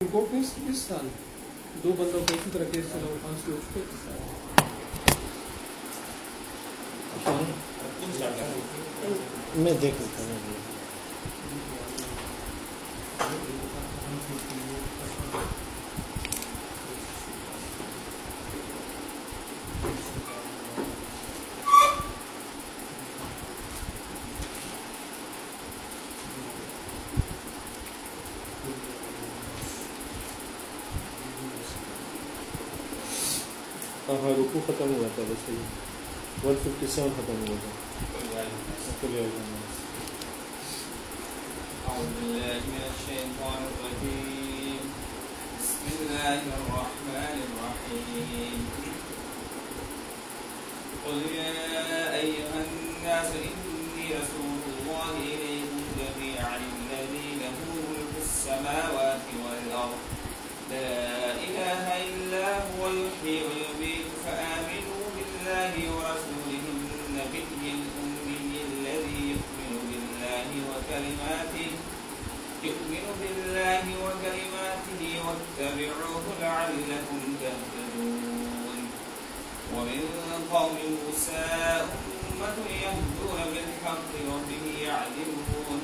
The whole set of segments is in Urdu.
سال دو پانچ میں دیکھ لیتا ہوں۔ کو ختم ہوا تھا بس ون ففٹی سیون ختم ہوا تھا۔ قل يا أيها الناس إني رسول الله إليكم جميعا الذي له ملك السماوات والأرض. لا إله إلا هو يحيي ويميت فآمنوا بالله ورسوله النبي الأمي الذي يؤمن بالله وكلماته، يؤمن بالله وكلماته واتبعوه لعلكم تهتدون. ومن قوم موسى أمة يهدون بالحق وبه يعدلون.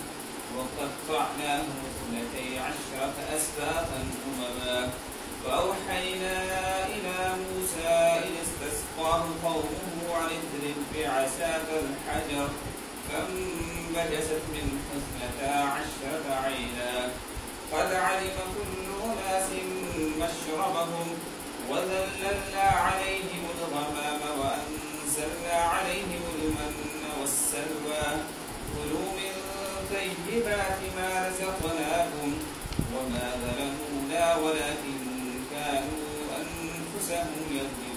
وقطعناهم اثنتي عشرة أسباطا أمما. وأوحينا إلى موسى إذ استسقاه قومه أن اضرب بعساك الحجر فانبجست منه اثنتا عشرة عينا. قد علم كل أناس مشربهم، وذللنا عليهم الغمام، وأنزلنا عليهم المن والسلوى. كلوا من طيبات ما رزقناكم، وما ظلمونا ولكن كانوا أنفسهم يظلمون.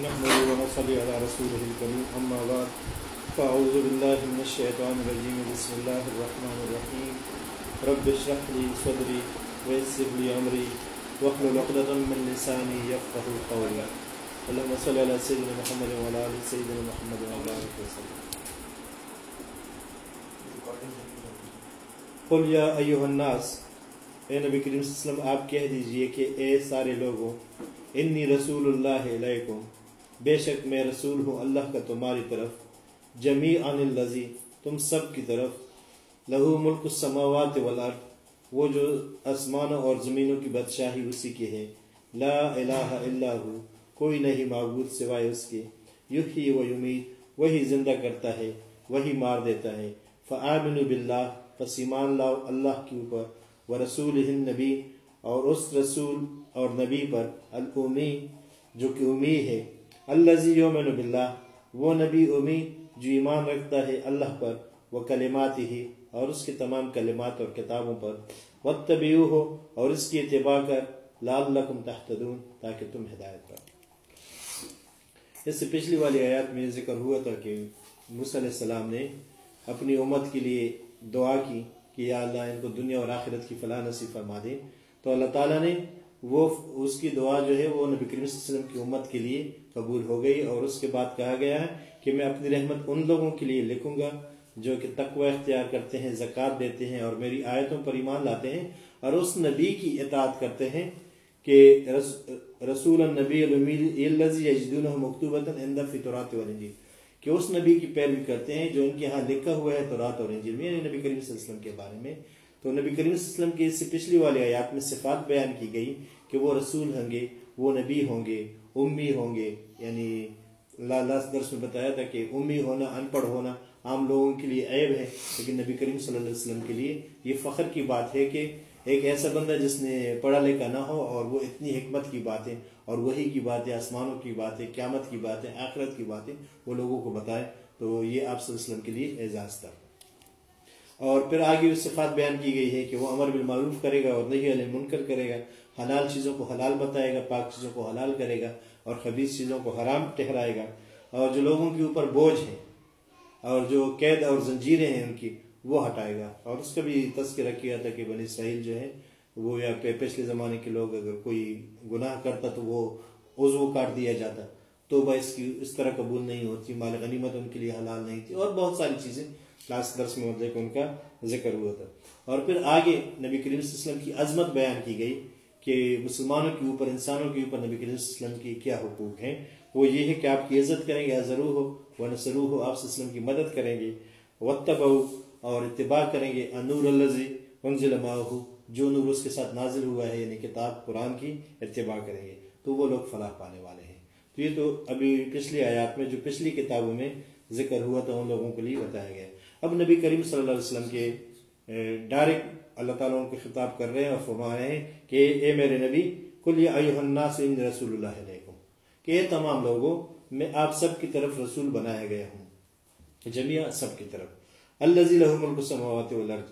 نحمد و ونصلي على رسوله الكريم. أما بعد، فأعوذ بالله من الشيطان الرجيم. بسم الله الرحمن الرحيم. رب اشرح لي صدري، ويسر لي أمري، واحلل عقدة من لساني يفقه قولي. اللهم صل على سيدنا محمد وعلى آل سيدنا محمد وعلى آله وسلم. قل یا ایوہ الناس، اے نبی کریم صلی اللہ علیہ وسلم، آپ کہہ دیجیے کہ اے سارے لوگوں انی رسول اللہ علیکم بے شک میں رسول ہوں، اللہ کا تمہاری طرف جمی عن اللذی تم سب کی طرف، لہو ملک السماوات والارض، وہ جو آسمانوں اور زمینوں کی بادشاہی اسی کی ہے۔ لا الہ الا ہو، کوئی نہیں معبود سوائے اس کے۔ یحیی و یمید وہی زندہ کرتا ہے، وہی مار دیتا ہے۔ فآمنوا باللہ، پس ایمان لاؤ اللہ کے اوپر و رسول نبی اور اس رسول اور نبی پر الامی جو کہ امی ہے۔ الذی یومن باللہ، وہ نبی امی جو ایمان رکھتا ہے اللہ پر، وہ کلمات ہی اور اس کے تمام کلمات اور کتابوں پر، واتبعوہ ہو اور اس کی اتباع کر، لعلکم تحتدون تاکہ تم ہدایت پاؤ۔ اس سے پچھلی والی آیات میں ذکر ہوا تھا کہ موسیٰ علیہ السلام نے اپنی امت کے لیے دعا کی کہ یا اللہ، ان کو دنیا اور آخرت کی فلاح نصیب فرما دے۔ تو اللہ تعالیٰ نے وہ، اس کی دعا جو ہے وہ نبی کریم صلی اللہ علیہ وسلم کی امت کے لیے قبول ہو گئی اور اس کے بعد کہا گیا ہے کہ میں اپنی رحمت ان لوگوں کے لیے لکھوں گا جو کہ تقوی اختیار کرتے ہیں، زکوٰۃ دیتے ہیں اور میری آیتوں پر ایمان لاتے ہیں اور اس نبی کی اطاعت کرتے ہیں کہ رسول النبی مکتوبۃ فطرات والانجیل کہ اس نبی کی پیروی کرتے ہیں جو ان کے ہاں لکھا ہوا ہے تورات اور انجیل میں یعنی نبی کریم صلی اللہ علیہ وسلم کے بارے میں۔ تو نبی کریم صلی اللہ علیہ وسلم کی اس سے پچھلی والی آیات میں صفات بیان کی گئی کہ وہ رسول ہوں گے، وہ نبی ہوں گے۔ امی ہوں گے۔ یعنی لاس درس میں بتایا تھا کہ امی ہونا، ان پڑھ ہونا عام لوگوں کے لیے عیب ہے، لیکن نبی کریم صلی اللہ علیہ وسلم کے لیے یہ فخر کی بات ہے کہ ایک ایسا بندہ جس نے پڑھا لکھا نہ ہو اور وہ اتنی حکمت کی باتیں اور وہی کی باتیں آسمانوں کی باتیں قیامت کی باتیں آخرت کی باتیں وہ لوگوں کو بتائے۔ تو یہ آپ صلی اللہ علیہ وسلم کے لیے اعزاز تھا۔ اور پھر آگے اس صفات بیان کی گئی ہے کہ وہ امر بالمعروف کرے گا اور نہیں علیہ منکر کرے گا۔ حلال چیزوں کو حلال بتائے گا، پاک چیزوں کو حلال کرے گا۔ اور خبیص چیزوں کو حرام ٹھہرائے گا۔ اور جو لوگوں کے اوپر بوجھ ہے اور جو قید اور زنجیریں ہیں ان کی، وہ ہٹائے گا۔ اور اس کا بھی تذکرہ کیا تھا کہ بنی اسرائیل جو ہے، وہ یا پچھلے زمانے کے لوگ اگر کوئی گناہ کرتا تو وہ عضو کاٹ دیا جاتا۔ توبہ اس کی، اس طرح قبول نہیں ہوتی، مال غنیمت ان کے لیے حلال نہیں تھی اور بہت ساری چیزیں لاسٹ درس میں مطلب ان کا ذکر ہوا تھا۔ اور پھر آگے نبی کریم صلی اللہ علیہ وسلم کی عظمت بیان کی گئی۔ کہ مسلمانوں کے اوپر، انسانوں کے اوپر نبی کریم صلی اللہ علیہ وسلم کی کیا حقوق ہیں؟ وہ یہ ہے کہ آپ کی عزت کریں گے ضرور ہو وہ نسرو ہو، آپ وسلم کی مدد کریں گے وطب اور اتباع کریں گے انور الزی منزل ہو جو نور اس کے ساتھ نازل ہوا ہے یعنی کتاب قرآن کی، اتباع کریں گے۔ تو وہ لوگ فلاح پانے والے ہیں۔ تو یہ تو ابھی پچھلی آیات میں، جو پچھلی کتابوں میں ذکر ہوا تھا، ان لوگوں کے لیے بتایا گیا۔ اب نبی کریم صلی اللہ علیہ وسلم کے ڈائریکٹ اللہ تعالیٰ ان کو خطاب کر رہے ہیں اور فرما رہے ہیں کہ اے میرے نبی کل ایوہ الناس ان رسول اللہ علیکم، کہ اے تمام لوگوں میں آپ سب کی طرف رسول بنایا گیا ہوں جميع سب کی طرف۔ الذي له ملک السماوات والارض،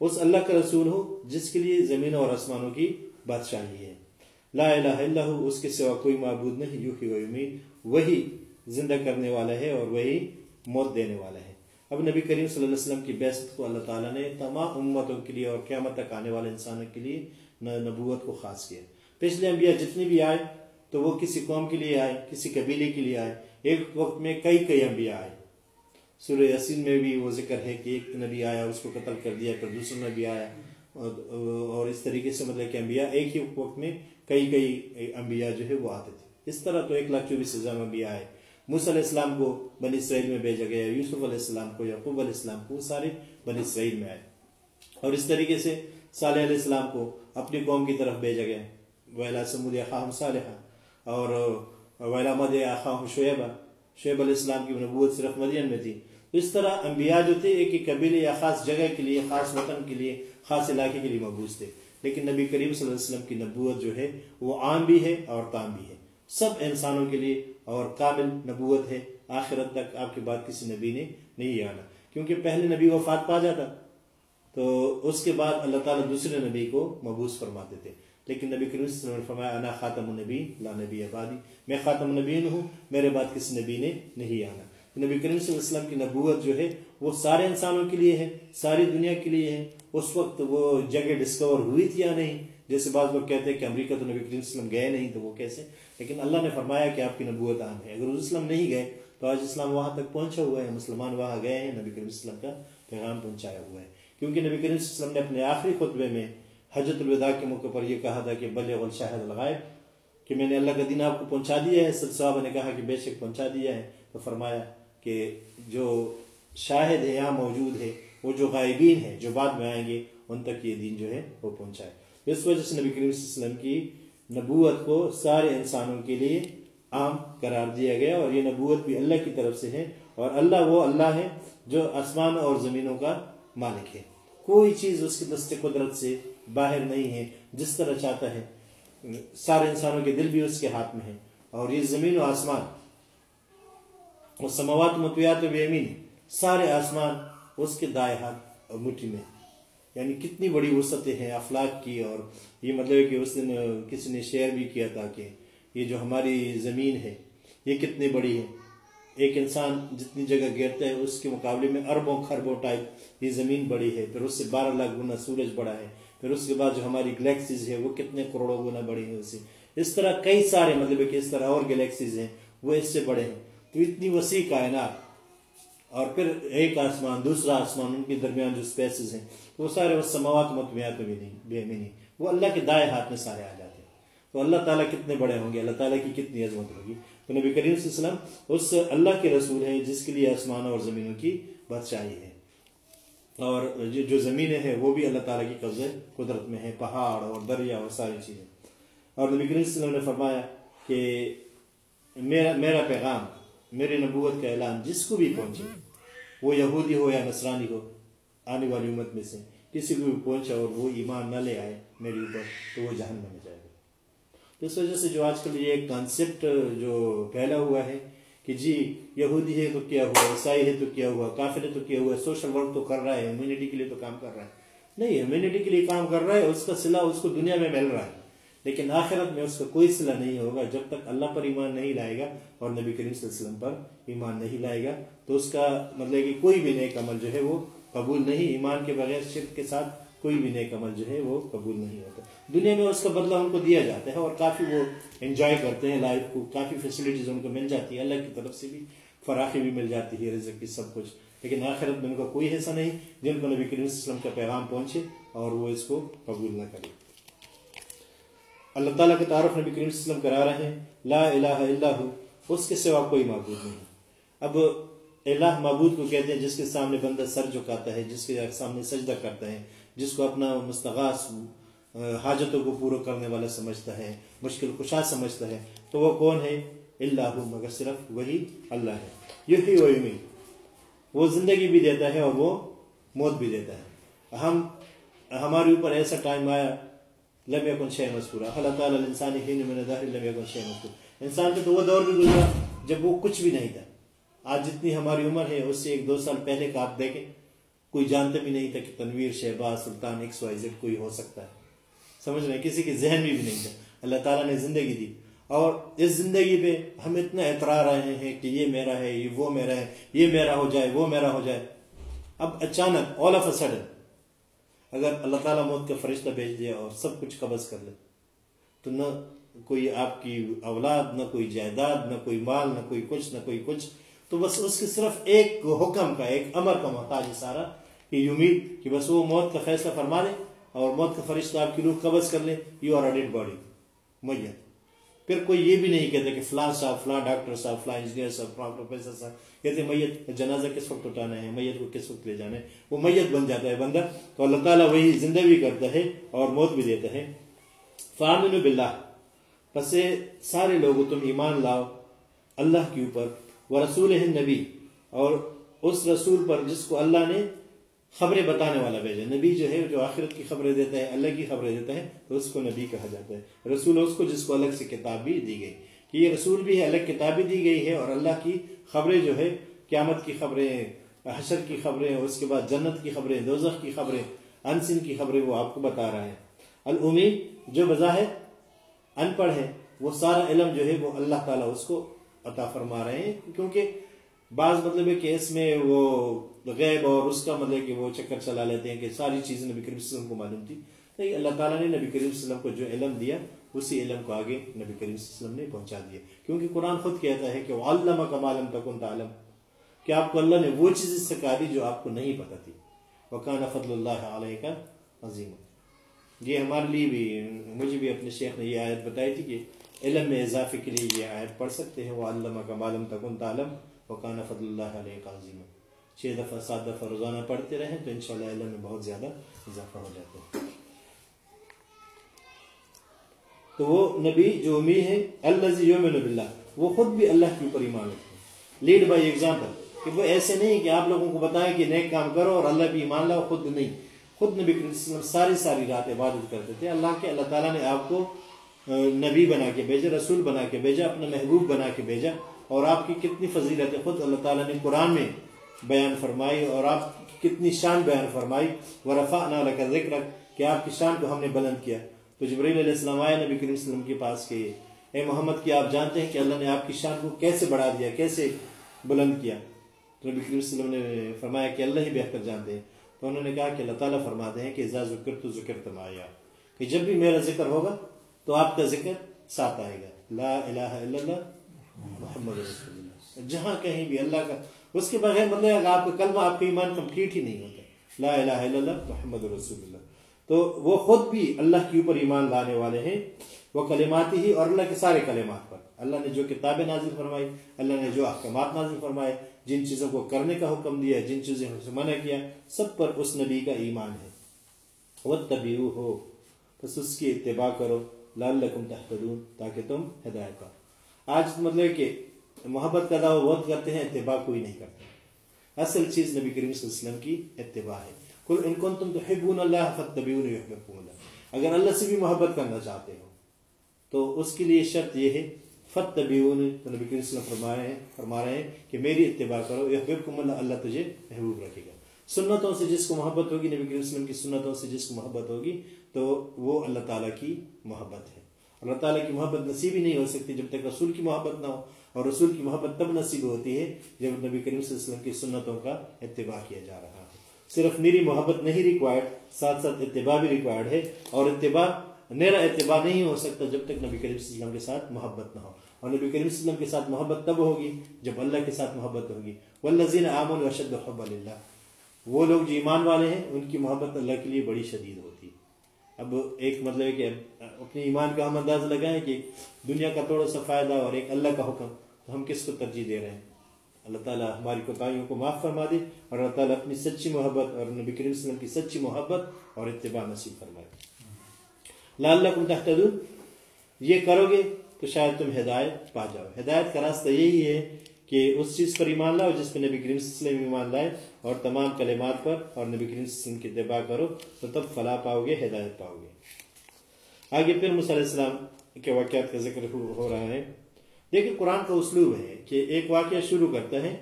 اس اللہ کا رسول ہو جس کے لیے زمین اور آسمانوں کی بادشاہی ہے۔ لا الہ الا ہو، اس کے سوا کوئی معبود نہیں، یوحی و وہی زندہ کرنے والا ہے اور وہی موت دینے والا ہے۔ اب نبی کریم صلی اللہ علیہ وسلم کی بیست کو اللہ تعالیٰ نے تمام امتوں کے لیے اور قیامت تک آنے والے انسانوں کے لیے نبوت کو خاص کیا۔ پچھلے انبیاء جتنی بھی آئے، تو وہ کسی قوم کے لیے آئے، کسی قبیلے کے لیے آئے۔ ایک وقت میں کئی کئی انبیاء آئے۔ سورہ یسین میں بھی وہ ذکر ہے کہ ایک نبی آیا، اس کو قتل کر دیا، پھر دوسرا نبی آیا۔ اور اس طریقے سے مطلب کہ انبیاء ایک ہی وقت میں کئی کئی انبیاء جو ہے وہ آتے تھے۔ اس طرح تو ایک لاکھ چوبیس ہزار انبیاء آئے۔ موسیٰ علیہ السلام کو بنی اسرائیل میں بھیجا گیا، یوسف علیہ السلام کو، یعقوب علیہ السلام کو سارے بنی اسرائیل میں آئے۔ اور اس طریقے سے صالح علیہ السلام کو اپنی قوم کی طرف بھیجا گیا۔ ویلا سمود خاہم صالحہ اور ویلا مد خاہم شعیبہ شعیب علیہ السلام کی نبوت صرف مدین میں تھی۔ اس طرح انبیاء جو تھے، ایک ایک قبیلے یا خاص جگہ کے لیے، خاص وطن کے لیے، خاص علاقے کے لیے مبوس تھے۔ لیکن نبی کریم صلی اللہ علیہ وسلم کی نبوت جو ہے، وہ عام بھی ہے اور تام بھی ہے۔ سب انسانوں کے لیے اور قابل نبوت ہے۔ آخرت تک آپ کے بعد کسی نبی نے نہیں آنا۔ کیونکہ پہلے نبی وفات پا جاتا۔ تو اس کے بعد اللہ تعالیٰ دوسرے نبی کو مبوس فرماتے تھے۔ لیکن نبی کریم صلی اللہ علیہ وسلم نے فرمایا، انا خاتم النبی لا نبی آبادی میں خاتم النبین ہوں، میرے بعد کسی نبی نے نہیں آنا۔ نبی کریم صلی اللہ علیہ وسلم کی نبوت جو ہے، وہ سارے انسانوں کے لیے ہے، ساری دنیا کے لیے ہے۔ اس وقت وہ جگہ ڈسکور ہوئی تھی یا نہیں؟ جیسے بعض لوگ کہتے ہیں کہ امریکہ تو نبی کریم صلی اللہ علیہ وسلم گئے نہیں، تو وہ کیسے؟ لیکن اللہ نے فرمایا کہ آپ کی نبوت عام ہے۔ اگر اسلم نہیں گئے، تو آج اسلام وہاں تک پہنچا ہوا ہے، مسلمان وہاں گئے ہیں، نبی کریم اللہ وسلم کا پیغام پہنچایا ہوا ہے۔ کیونکہ نبی کریم صلی اللہ علیہ وسلم نے اپنے آخری خطبے میں حجت الوداع کے موقع پر یہ کہا تھا کہ بلغ الشاہد الغائب، کہ میں نے اللہ کا دین آپ کو پہنچا دیا ہے۔ سب صحابہ نے کہا کہ بے شک پہنچا دیا ہے۔ تو فرمایا کہ جو شاہد ہے یہاں موجود ہے وہ جو غائبین ہیں، جو بعد میں آئیں گے، ان تک یہ دین جو ہے، وہ پہنچائے اس وجہ سے نبی کریم صلی اللہ علیہ وسلم کی نبوت کو سارے انسانوں کے لیے عام قرار دیا گیا اور یہ نبوت بھی اللہ کی طرف سے ہے اور اللہ وہ اللہ ہے جو آسمان اور زمینوں کا مالک ہے۔ کوئی چیز اس کی دست قدرت سے باہر نہیں ہے، جس طرح چاہتا ہے۔ سارے انسانوں کے دل بھی اس کے ہاتھ میں ہے اور یہ زمین و آسمان وہ سماوات متویات و بیمین سارے آسمان اس کے دائیں ہاتھ اور مٹھی میں یعنی کتنی بڑی وسعتیں ہیں افلاق کی اور یہ مطلب کہ اس دن کسی نے شیئر بھی کیا تھا کہ یہ جو ہماری زمین ہے، یہ کتنی بڑی ہے۔ ایک انسان جتنی جگہ گرتا ہے، اس کے مقابلے میں اربوں خربوں ٹائپ یہ زمین بڑی ہے۔ پھر اس سے بارہ لاکھ گنا سورج بڑا ہے۔ پھر اس کے بعد جو ہماری گلیکسیز ہے، وہ کتنے کروڑوں گنا بڑی ہے اس سے۔ اس طرح کئی سارے مطلب کہ اس طرح اور گلیکسیز ہیں، وہ اس سے بڑے ہیں۔ تو اتنی وسیع کائنات اور پھر ایک آسمان، دوسرا آسمان، ان کے درمیان جو سپیسز ہیں وہ سارے وہ سماوات مطمیات بھی نہیں بے نہیں۔ وہ اللہ کے دائیں ہاتھ میں سارے آ جاتے ہیں۔ تو اللہ تعالیٰ کتنے بڑے ہوں گے؟ اللہ تعالیٰ کی کتنی عظمت ہوگی؟ تو نبی کریم صلی اللہ علیہ وسلم اس اللہ کے رسول ہیں، جس کے لیے آسمان اور زمینوں کی بادشاہی ہے۔ اور جو زمینیں ہیں، وہ بھی اللہ تعالیٰ کی قبضے قدرت میں ہیں، پہاڑ اور دریا اور ساری چیزیں۔ اور نبی کریم صلی اللہ علیہ وسلم نے فرمایا کہ میرا میرا پیغام میرے نبوت کا اعلان جس کو بھی پہنچے، وہ یہودی ہو یا نصرانی ہو آنے والی امت میں سے کسی کو بھی پہنچا اور وہ ایمان نہ لے آئے، میرے اوپر، تو وہ جہنم میں جائے گا۔ اس وجہ سے جو آج کل یہ ایک کانسیپٹ جو پھیلا ہوا ہے کہ جی یہودی ہے تو کیا ہوا، عیسائی ہے تو کیا ہوا، کافر ہے تو کیا ہوا، سوشل ورک تو کر رہا ہے ہیومینٹی کے لیے تو کام کر رہا ہے۔ نہیں ہیومینٹی کے لیے کام کر رہا ہے، اس کا صلح اس کو دنیا میں مل رہا ہے۔ لیکن آخرت میں اس کا کوئی صلح نہیں ہوگا جب تک اللہ پر ایمان نہیں لائے گا اور نبی کریم صلی اللہ علیہ وسلم پر ایمان نہیں لائے گا۔ تو اس کا مطلب کہ کوئی بھی نیک عمل جو ہے وہ قبول نہیں، ایمان کے بغیر شرک کے ساتھ کوئی بھی نیک عمل جو ہے وہ قبول نہیں ہوتا۔ دنیا میں اس کا بدلہ ان کو دیا جاتا ہے اور کافی وہ انجوائے کرتے ہیں لائف کو، کافی فیسلٹیز ان کو مل جاتی ہے اللہ کی طرف سے بھی فراخی بھی مل جاتی ہے رزق کی سب کچھ۔ لیکن آخرت میں ان کا کوئی حصہ نہیں، جن کو نبی کریم صلی اللہ علیہ وسلم کا پیغام پہنچے اور وہ اس کو قبول نہ کرے۔ اللہ تعالیٰ کے تعارف نبی کریم صلی اللہ علیہ وسلم کرا رہے ہیں۔ لا الہ الا ہو، اس کے سوا کوئی معبود نہیں۔ اب الہ معبود کو کہتے ہیں جس کے سامنے بندہ سر جھکاتا ہے، جس کے سامنے سجدہ کرتا ہے، جس کو اپنا مستغاث حاجتوں کو پورا کرنے والا سمجھتا ہے، مشکل کشا سمجھتا ہے، تو وہ کون ہے؟ اللہ مگر صرف وہی اللہ ہے۔ یہی وہ یمی وہ زندگی بھی دیتا ہے اور وہ موت بھی دیتا ہے۔ ہم، ہمارے اوپر ایسا ٹائم آیا، لم یکن شیء مذکورا۔ اللہ تعالیٰ انسانی حین من الدهر لم یکن شیء مذکور۔ انسان پہ تو وہ دور بھی گزرا جب وہ کچھ بھی نہیں تھا۔ آج جتنی ہماری عمر ہے، اس سے ایک دو سال پہلے کا آپ دیکھیں، کوئی جانتا بھی نہیں تھا کہ Tanveer Shahbaz, Sultan X Y Z کوئی ہو سکتا ہے۔ سمجھ رہے ہیں؟ کسی کے ذہن میں بھی نہیں تھا اللہ تعالیٰ نے زندگی دی۔ اور اس زندگی پہ ہم اتنا اعترا رہے ہیں کہ یہ میرا ہے، یہ وہ میرا ہے، یہ میرا ہو جائے، وہ میرا ہو جائے۔ اب اچانک آل آف اے سڈن اگر اللہ تعالیٰ موت کا فرشتہ بھیج دے اور سب کچھ قبض کر لے، تو نہ کوئی آپ کی اولاد، نہ کوئی جائیداد، نہ کوئی مال، نہ کوئی کچھ، نہ کوئی کچھ تو بس اس کے صرف ایک حکم کا، ایک امر کا محتاج ہے سارا، کہ یہ امید کہ بس وہ موت کا فیصلہ فرما دے اور موت کا فرشتہ آپ کی روح قبض کر لے یو آر ڈیڈ باڈی میت۔ پھر کوئی یہ بھی نہیں کہتا کہ فلاں صاحب، فلاں ڈاکٹر صاحب، فلاں انجینئر صاحب، فلاں پروفیسر صاحب کہتے ہیں میت جنازہ کس وقت اٹھانا ہے، میت کو کس وقت لے جانا ہے؟ وہ میت بن جاتا ہے بندہ۔ تو اللہ تعالیٰ وہی زندہ بھی کرتا ہے اور موت بھی دیتا ہے۔ فامن باللہ۔ پس سارے لوگ تم ایمان لاؤ، اللہ کے اوپر۔ وہ رسول نبی اور اس رسول پر جس کو اللہ نے خبریں بتانے والا بھیجا۔ نبی جو ہے، جو آخرت کی خبریں دیتا ہے، اللہ کی خبریں دیتا ہے، تو اس کو نبی کہا جاتا ہے۔ رسول اس کو، جس کو الگ سے کتاب بھی دی گئی۔ کہ یہ رسول بھی ہے، الگ کتاب بھی دی گئی ہے، اور اللہ کی خبریں جو ہے، قیامت کی خبریں، حشر کی خبریں اس کے بعد جنت کی خبریں، دوزخ کی خبریں، انسن کی خبریں وہ آپ کو بتا رہا ہے۔ الامید جو بظاہر ان پڑھ ہے، وہ سارا علم جو ہے، وہ اللہ تعالیٰ اس کو عطا فرما رہے ہیں، کیونکہ بعض مطلب ہے کہ اس میں وہ غیب اور اس کا مطلب کہ وہ چکر چلا لیتے ہیں کہ ساری چیزیں نبی کریم صلی اللہ علیہ وسلم کو معلوم تھی۔ نہیں، اللہ تعالیٰ نے نبی کریم صلی اللہ علیہ وسلم کو جو علم دیا، اسی علم کو آگے نبی کریم صلی اللہ علیہ وسلم نے پہنچا دیا۔ کیونکہ قرآن خود کہتا ہے کہ وہ علامہ کا معلوم تکن تعلم۔ کہ آپ کو اللہ نے وہ چیزیں سکھا دی جو آپ کو نہیں پتہ تھی۔ وکان فضل اللہ علیہ کا عظیم یہ ہمارے لیے بھی، مجھے بھی اپنے شیخ نے یہ آیت بتائی تھی کہ علم میں اضافے کے لیے یہ آیت پڑھ سکتے ہیں۔ وہ علامہ کا معلوم تکن تعلم وکان فضل اللہ علیہ کا چھ دفعہ، سات دفعہ روزانہ پڑھتے رہیں تو انشاءاللہ علم میں بہت زیادہ اضافہ ہو جاتا ہے۔ تو وہ نبی جو امید ہے اللہ یوم اللہ وہ خود بھی اللہ کے اوپر ایمان رکھتے ہیں۔ لیڈ بائی ایگزامپل کہ وہ ایسے نہیں کہ آپ لوگوں کو بتائیں کہ نیک کام کرو اور اللہ بھی ایمان لاؤ، خود نہیں۔ خود نبی کریم ساری ساری رات عبادت کرتے تھے۔ اللہ کے، اللہ تعالیٰ نے آپ کو نبی بنا کے بھیجا، رسول بنا کے بھیجا، اپنا محبوب بنا کے بھیجا۔ اور آپ کی کتنی فضیلت خود اللہ تعالیٰ نے قرآن میں بیان فرمائی اور آپ کی کتنی شان بیان فرمائی۔ و رفا نہ کا ذکر کہ آپ کی شان کو ہم نے بلند کیا۔ تو جبریل علیہ السلام آئے نبی کریم وسلم کے پاس کہ اے محمد کی آپ جانتے ہیں کہ اللہ نے آپ کی شان کو کیسے بڑھا دیا، کیسے بلند کیا؟ تو نبی کریم وسلم نے فرمایا کہ اللہ ہی بہتر جانتے ہیں۔ تو انہوں نے کہا کہ اللہ تعالیٰ فرماتے ہیں کہ ذکر تو ذکر تمایا کہ جب بھی میرا ذکر ہوگا تو آپ کا ذکر ساتھ آئے گا۔ لا الہ الا اللہ، محمد رسول اللہ۔ جہاں کہیں بھی اللہ کا، اس کے بغیر مطلب اگر آپ کا کلمہ، آپ کا ایمان کمپلیٹ ہی نہیں ہوتا۔ لا الہ الا اللہ، محمد رسول اللہ۔ تو وہ خود بھی اللہ کے اوپر ایمان لانے والے ہیں۔ وہ کلماتی ہی اور اللہ کے سارے کلمات پر۔ اللہ نے جو کتابیں نازل فرمائی، اللہ نے جو احکامات نازل فرمائے، جن چیزوں کو کرنے کا حکم دیا، جن چیزیں سے منع کیا، سب پر اس نبی کا ایمان ہے۔ وہ طبی ہو بس اس کی اتباع کرو۔ لال لکم تحتدون تاکہ تم ہدایت پاؤ آج مطلب کہ محبت کا دعوی بہت کرتے ہیں، اتباع کوئی نہیں کرتے اصل چیز نبی کریم صلی اللہ علیہ وسلم کی اتباع ہے۔ کل ان کن تم تحبون اللہ فتبیون اگر اللہ سے بھی محبت کرنا چاہتے ہو، تو اس کے لیے شرط یہ ہے فتبیون تو نبی کریم صلی اللہ علیہ وسلم فرمائے ہیں، فرما رہے ہیں کہ میری اتباع کرو، یحببکم اللہ اللہ تجھے محبوب رکھے گا۔ سنتوں سے جس کو محبت ہوگی، نبی کریم وسلم کی سنتوں سے جس کو محبت ہوگی تو وہ اللہ تعالیٰ کی محبت ہے۔ اللہ تعالیٰ کی محبت نصیب ہی نہیں ہو سکتی جب تک رسول کی محبت نہ ہو۔ اور رسول کی محبت تب نصیب ہوتی ہے جب نبی کریم صلی اللہ علیہ وسلم کی سنتوں کا اتباع کیا جا رہا ہے۔ صرف میری محبت نہیں ریکوائرڈ ساتھ ساتھ اتباع بھی ریکوائرڈ ہے۔ اور اتباع، میرا اتباع نہیں ہو سکتا جب تک نبی کریم صلی اللہ علیہ وسلم کے ساتھ محبت نہ ہو۔ اور نبی کریم صلی اللہ علیہ وسلم کے ساتھ محبت تب ہوگی جب اللہ کے ساتھ محبت ہوگی۔ والذین آمنوا اشد حب للہ وہ لوگ جو ایمان والے ہیں، ان کی محبت اللہ کے لیے بڑی شدید ہوتی ہے۔ اب ایک مطلب ہے کہ اپنے ایمان کا ہم انداز لگائیں کہ دنیا کا تھوڑا سا فائدہ اور ایک اللہ کا حکم، تو ہم کس کو ترجیح دے رہے ہیں؟ اللہ تعالیٰ ہماری کوتاہیوں کو معاف فرما دے اور اللہ تعالیٰ اپنی سچی محبت اور نبی کریم وسلم کی سچی محبت اور اتباع نصیب فرمائے۔ لعلکم تہتدون، یہ کرو گے تو شاید تم ہدایت پا جاؤ۔ ہدایت کا راستہ یہی ہے کہ اس چیز پر ایمان لاؤ جس پہ نبی کریم صلی اللہ علیہ وسلم ایمان لائے۔ اور تمام کلمات پر اور نبی کریم صلی اللہ علیہ وسلم کی اتباع کرو، تو تب فلاح پاؤ گے، ہدایت پاؤ گے۔ آگے پھر موسیٰ علیہ السلام کے واقعات کا ذکر ہو رہا ہے۔ دیکھیں، قرآن کا اسلوب ہے کہ ایک واقعہ شروع کرتا ہے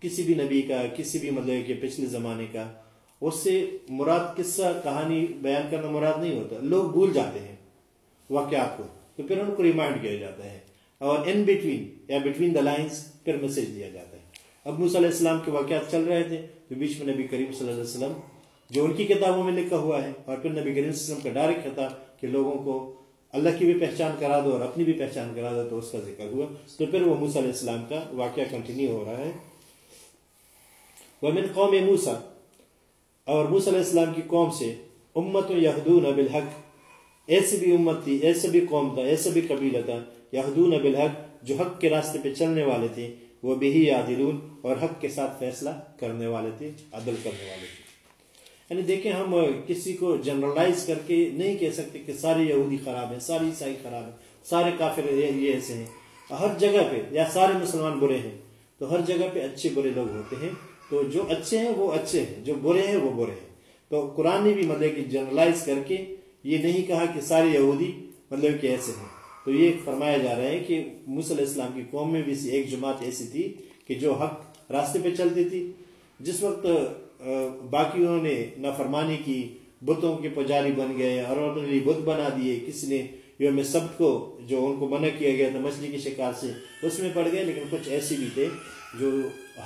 کسی بھی نبی کا، کسی بھی مطلب کہ پچھلے زمانے کا۔ اس سے مراد قصہ، کہانی بیان کرنا مراد نہیں ہوتا۔ لوگ بھول جاتے ہیں واقعات کو، تو پھر ان کو ریمائنڈ کیا جاتا ہے۔ اور ان بٹوین یا بٹوین دا لائنس پھر میسج دیا جاتا ہے۔ اب موسیٰ علیہ السلام کے واقعات چل رہے تھے، تو بیچ میں نبی کریم صلی اللہ علیہ وسلم جو ان کی کتابوں میں لکھا ہوا ہے، اور پھر نبی کریم صلی اللہ علیہ وسلم کا ڈائریکٹ خطاب کہ لوگوں کو اللہ کی بھی پہچان کرا دو اور اپنی بھی پہچان کرا دو، تو اس کا ذکر ہوا۔ تو پھر وہ موسیٰ علیہ السلام کا واقعہ کنٹینیو ہو رہا ہے۔ ومن قوم موسیٰ اور موسیٰ علیہ السلام کی قوم سے امت و یہدون بالحق۔ ایسی بھی امت تھی ایسا بھی قوم تھا، ایسا بھی قبیلہ تھا یہدون بالحق، جو حق کے راستے پہ چلنے والے تھے۔ وہ بھی عادلون اور حق کے ساتھ فیصلہ کرنے والے تھے، عدل کرنے والے تھے۔ یعنی دیکھیں، ہم کسی کو جنرلائز کر کے نہیں کہہ سکتے کہ سارے یہودی خراب ہیں ساری عیسائی خراب ہیں، سارے کافر یہ ایسے ہیں۔ ہر جگہ پہ، یا سارے مسلمان برے ہیں، تو ہر جگہ پہ اچھے برے لوگ ہوتے ہیں۔ تو جو اچھے ہیں، وہ اچھے ہیں، جو برے ہیں، وہ برے ہیں۔ تو قرآن نے بھی مطلب کہ جنرلائز کر کے یہ نہیں کہا کہ سارے یہودی مطلب کہ ایسے ہیں۔ تو یہ فرمایا جا رہا ہے کہ موسی علیہ السلام کی قوم میں بھی ایک جماعت ایسی تھی کہ جو حق راستے پہ چلتی تھی۔ جس وقت باقیوں نے نافرمانی کی، بتوں کے پجاری بن گئے اور انہوں نے بت بنا دیے، کس نے یوم سب کو جو ان کو منع کیا گیا تھا مچھلی کے شکار سے، اس میں پڑ گئے، لیکن کچھ ایسی بھی تھے جو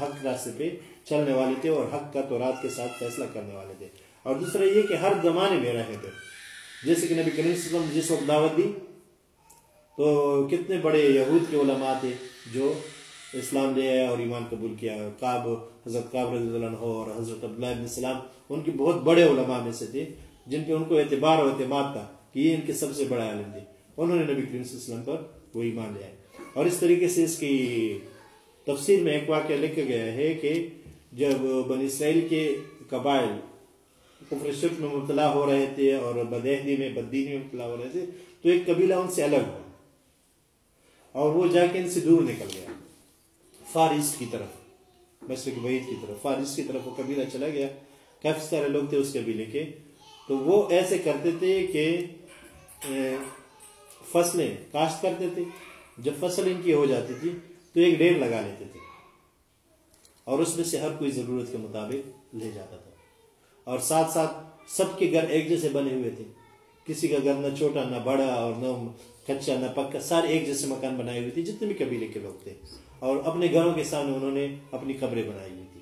حق راستے پہ چلنے والے تھے اور حق کا تو رات کے ساتھ فیصلہ کرنے والے تھے۔ اور دوسرا یہ کہ ہر زمانے میں رہے تھے۔ جیسے کہ نبی کریم صلی اللہ علیہ وسلم جس وقت دعوت دی تو کتنے بڑے یہود کے علماء تھے جو اسلام لے آیا اور ایمان قبول کیا۔ کعب، حضرت کعب رضی اللہ عنہ اور حضرت عبداللہ ابن السلام ان کے بہت بڑے علماء میں سے تھے جن پہ ان کو اعتبار اور اعتماد تھا کہ یہ ان کے سب سے بڑا عالم تھے۔ انہوں نے نبی کریم صلی اللہ علیہ وسلم پر وہ ایمان لے آئے۔ اور اس طریقے سے اس کی تفسیر میں ایک واقعہ لکھا گیا ہے کہ جب بن اسرائیل کے قبائل کفر شرک میں مبتلا ہو رہے تھے اور بدہدی میں، بددینی میں مبتلا ہو رہے تھے، تو ایک قبیلہ ان سے الگ ہوا۔ اور وہ جا کے ان سے دور نکل گیا۔ فارس کی طرف، مشرق بعید کی طرف۔ فارس کی طرف وہ قبیلہ چلا گیا۔ کافی سارے لوگ تھے اس قبیلے کے۔ تو وہ ایسے کرتے تھے کہ فصلیں کاشت کرتے تھے۔ جب فصل ان کی ہو جاتی تھی، تو ایک ڈیر لگا لیتے تھے۔ اور اس میں سے ہر کوئی ضرورت کے مطابق لے جاتا تھا۔ اور ساتھ ساتھ سب کے گھر ایک جیسے بنے ہوئے تھے۔ کسی کا گھر نہ چھوٹا، نہ بڑا اور نہ کچا نہ پکا سارے ایک جیسے مکان بنائے ہوئے تھے جتنے بھی قبیلے کے لوگ تھے۔ اور اپنے گھروں کے سامنے انہوں نے اپنی قبریں بنائی ہوئی تھی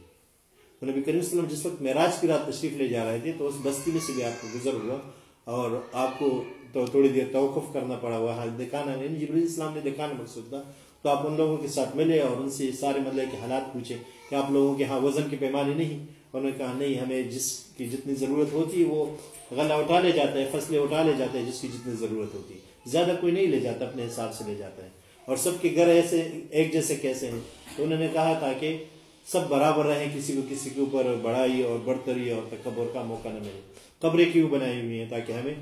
نبی کریم صلی اللہ علیہ وسلم جس وقت معراج کی رات تشریف لے جا رہے تھے، تو اس بستی میں سے بھی آپ کو گزر ہوا۔ اور آپ کو تو تھوڑی دیر توقف کرنا پڑا ہوا۔ ہاں، حال دکھانا یعنی جبریل اسلام نے دکھانا مقصود تھا۔ تو آپ ان لوگوں کے ساتھ ملے اور ان سے سارے مطلب کے حالات پوچھے کہ آپ لوگوں کے ہاں وزن کے پیمانے نہیں۔ انہوں نے کہا، نہیں، ہمیں جس کی جتنی ضرورت ہوتی ہے وہ غلہ اٹھا لے جاتا ہے فصلیں اٹھا لے جاتے ہیں جس کی جتنی ضرورت ہوتی۔ ہے زیادہ کوئی نہیں لے جاتا، اپنے حساب سے لے جاتا ہے۔ اور سب کے گھر ایسے، ایک جیسے کیسے ہیں؟ تو انہوں نے کہا تھا کہ سب برابر رہیں، کسی کو کسی کے اوپر بڑائی اور برتری اور تکبر کا موقع نہ ملے۔ قبریں کیوں بنائی ہوئی ہیں تاکہ ہمیں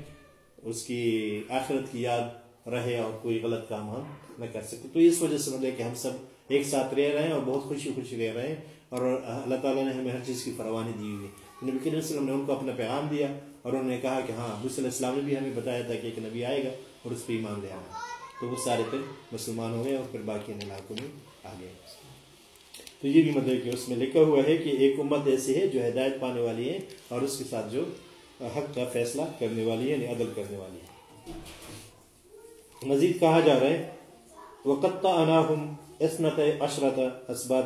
اس کی آخرت کی یاد رہے اور کوئی غلط کام ہم نہ کر سکتے تو اس وجہ سے مطلب کہ ہم سب ایک ساتھ رہ رہے ہیں اور بہت خوشی خوشی رہ رہے ہیں۔ اور اللہ تعالیٰ نے ہمیں ہر چیز کی فروانی دی ہوئی ہے۔ نبی کریم وسلم نے ان کو اپنا پیغام دیا اور انہوں نے کہا کہ ہاں ابو صلی اللہ السلام نے بھی ہمیں بتایا تھا کہ ایک نبی آئے گا۔ اور اس پہ ایمان لے آنا۔ تو وہ سارے پھر مسلمان ہو گئے اور پھر باقی علاقوں میں آ گئے تو یہ بھی مطلب کہ اس میں لکھا ہوا ہے کہ ایک امت ایسی ہے جو ہدایت پانے والی ہے اور اس کے ساتھ جو حق کا فیصلہ کرنے والی ہے یعنی عدل کرنے والی ہے۔ مزید کہا جا رہا ہے وقت اناہم اسنت اشرت اسبات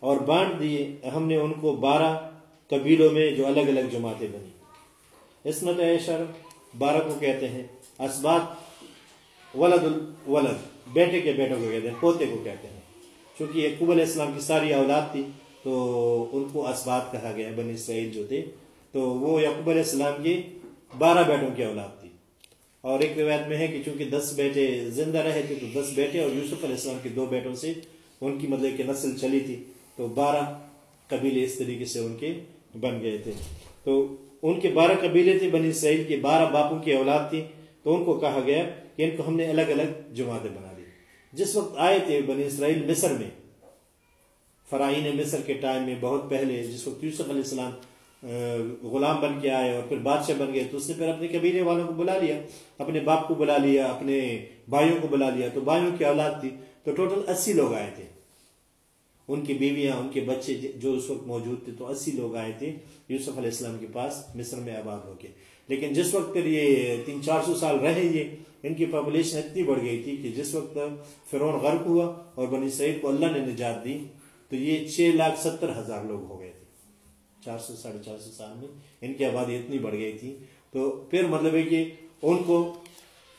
اور بانٹ دیے ہم نے ان کو بارہ قبیلوں میں جو الگ الگ جماعتیں بنی عصمت عشر، بارہ کو کہتے ہیں۔ اسبات ولد الولد بیٹے کے بیٹوں کو کہتے ہیں، پوتے کو کہتے ہیں۔ چونکہ یعقوب علیہ السلام کی ساری اولاد تھی، تو ان کو اسبات کہا گیا بنی اسرائیل جو تھے۔ تو وہ یعقوب علیہ السلام کی بارہ بیٹوں کی اولاد تھی۔ اور ایک روایت میں ہے کہ چونکہ دس بیٹے زندہ رہے تھے، تو دس بیٹے اور یوسف علیہ السلام کے دو بیٹوں سے ان کی مطلب کہ نسل چلی تھی۔ تو بارہ قبیلے اس طریقے سے ان کے بن گئے تھے۔ تو ان کے بارہ قبیلے تھے، بنی اسرائیل کے بارہ باپوں کی اولاد تھی۔ تو ان کو کہا گیا کہ ان کو ہم نے الگ الگ جماعتیں بنا دی۔ جس وقت آئے تھے بنی اسرائیل مصر میں فرائین مصر کے ٹائم میں بہت پہلے، جس وقت یوسف علیہ السلام غلام بن کے آئے اور پھر بادشاہ بن گئے، تو اس نے پھر اپنے قبیلے والوں کو بلا لیا، اپنے باپ کو بلا لیا، اپنے بھائیوں کو بلا لیا۔ تو بھائیوں کی اولاد تھی، تو ٹوٹل اسی لوگ آئے تھے۔ ان کی بیویاں، ان کے بچے جو اس وقت موجود تھے، تو اسی لوگ آئے تھے۔ یوسف علیہ السلام کے پاس مصر میں آباد ہو کے۔ لیکن جس وقت پھر یہ تین چار سو سال رہے یہ، ان کی پاپولیشن اتنی بڑھ گئی تھی کہ جس وقت فرون غرق ہوا اور بنی سعید کو اللہ نے نجات دی، تو یہ چھ لاکھ ستر ہزار لوگ ہو گئے تھے۔ چار سو، ساڑھے چار سو سال میں ان کی آبادی اتنی بڑھ گئی تھی۔ تو پھر مطلب ہے کہ ان کو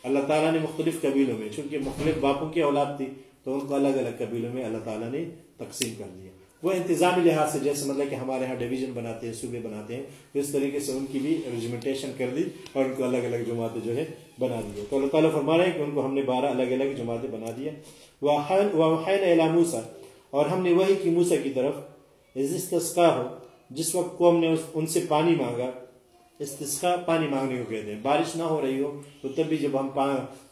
اللہ تعالیٰ نے مختلف قبیلوں میں، چونکہ مختلف باپوں کی اولاد تھی، تو ان کو الگ الگ قبیلوں میں اللہ تعالیٰ نے تقسیم کر دیا۔ وہ انتظامی لحاظ سے جیسے مطلب کہ ہمارے ہاں ڈویژن بناتے ہیں، صوبے بناتے ہیں اس طریقے سے ان کی بھی ریجمنٹیشن کر دی اور ان کو الگ الگ جماعتیں جو ہے بنا دی تو اللہ تعالیٰ فرما رہے ہیں کہ ان کو ہم نے بارہ الگ الگ جماعتیں بنا دیا وہ موسا اور ہم نے وہی کی موسا کی طرف استسقا ہو۔ جس وقت قوم نے ان سے پانی مانگا استسقا پانی مانگنے کو کہتے ہیں۔ بارش نہ ہو رہی ہو، تو تب بھی جب ہم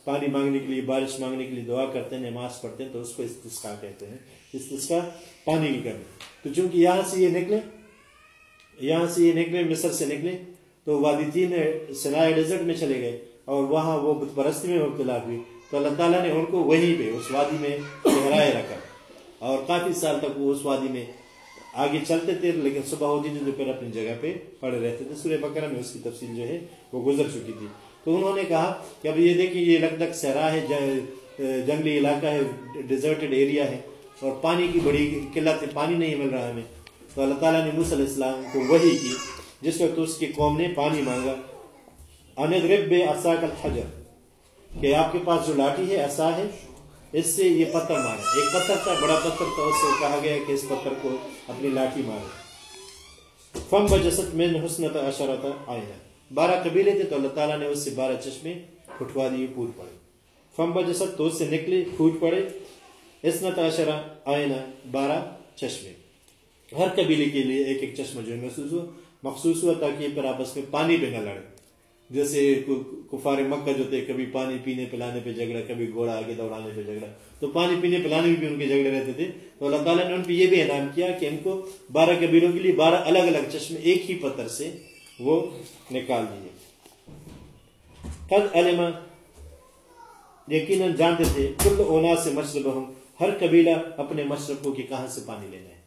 پانی مانگنے کے لیے، بارش مانگنے کے لیے دعا کرتے ہیں، نماز پڑھتے ہیں، تو اس کو استسقا کہتے ہیں۔ استسقا پانی کی کرنے تو چونکہ یہاں سے یہ نکلے، یہاں سے یہ نکلے، مصر سے نکلے، تو وادی تین سنائے ڈیزرٹ میں چلے گئے اور وہاں وہ بت پرستی میں مبتلا ہوئی تو اللہ تعالیٰ نے ان کو وہیں پہ، اس وادی میں ٹھہرائے رکھا۔ اور کافی سال تک وہ اس وادی میں آگے چلتے تھے، لیکن صبح ہوتی جی تھی تو پھر اپنی جگہ پہ پڑے رہتے تھے۔ سورہ بکرہ میں اس کی تفصیل جو ہے وہ گزر چکی تھی۔ تو انہوں نے کہا کہ اب یہ دیکھیں، یہ لگ لگ صحرا ہے جنگلی علاقہ ہے، ڈیزرٹڈ ایریا ہے۔ اور پانی کی بڑی قلت ہے پانی نہیں مل رہا ہمیں۔ تو اللہ تعالیٰ نے موسیٰ علیہ السلام کو وہی کی، جس وقت اس کی قوم نے پانی مانگا۔ اند رب اساک الحجر، کہ آپ کے پاس جو لاٹھی ہے ایسا ہے، اس سے یہ پتھر مارے۔ ایک پتھر تھا، بڑا پتھر تھا، اس سے کہا گیا کہ اس پتھر کو اپنی لاٹھی مارے فم بجسط میں حسنت اشرت آئینہ بارہ قبیلے تھے، تو اللہ تعالیٰ نے اس سے بارہ چشمے پھٹوا دیے، پھوٹ پڑے۔ فم بجسط تو اس سے نکلے، پھوٹ پڑے۔ اسنت اشرا آئینہ، بارہ، چشمے۔ ہر قبیلے کے لیے ایک ایک چشمہ جو ہے محسوس ہوا مخصوص ہوا تاکہ پھر آپس میں پانی پہ نہ لڑے۔ جیسے کفار مکہ جو تھے، کبھی پانی پینے پلانے پہ جھگڑا، کبھی گھوڑا آگے دوڑانے پہ جھگڑا۔ تو پانی پینے پلانے میں بھی ان کے جھگڑے رہتے تھے۔ تو اللہ تعالیٰ نے ان پہ یہ بھی انعام کیا کہ ان کو بارہ قبیلوں کے لیے بارہ الگ الگ چشمے ایک ہی پتھر سے وہ نکال دیے۔ قد علما یقیناً جانتے تھے، کل اونا سے مشرب ہم ہر قبیلہ اپنے مشرب کو کہ کہاں سے پانی لینا ہے